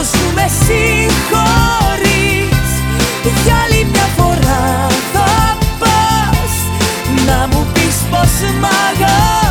πως σου με συγχωρείς. Για άλλη μια φορά θα πας Να μου πεις πως μ' αγαπάς.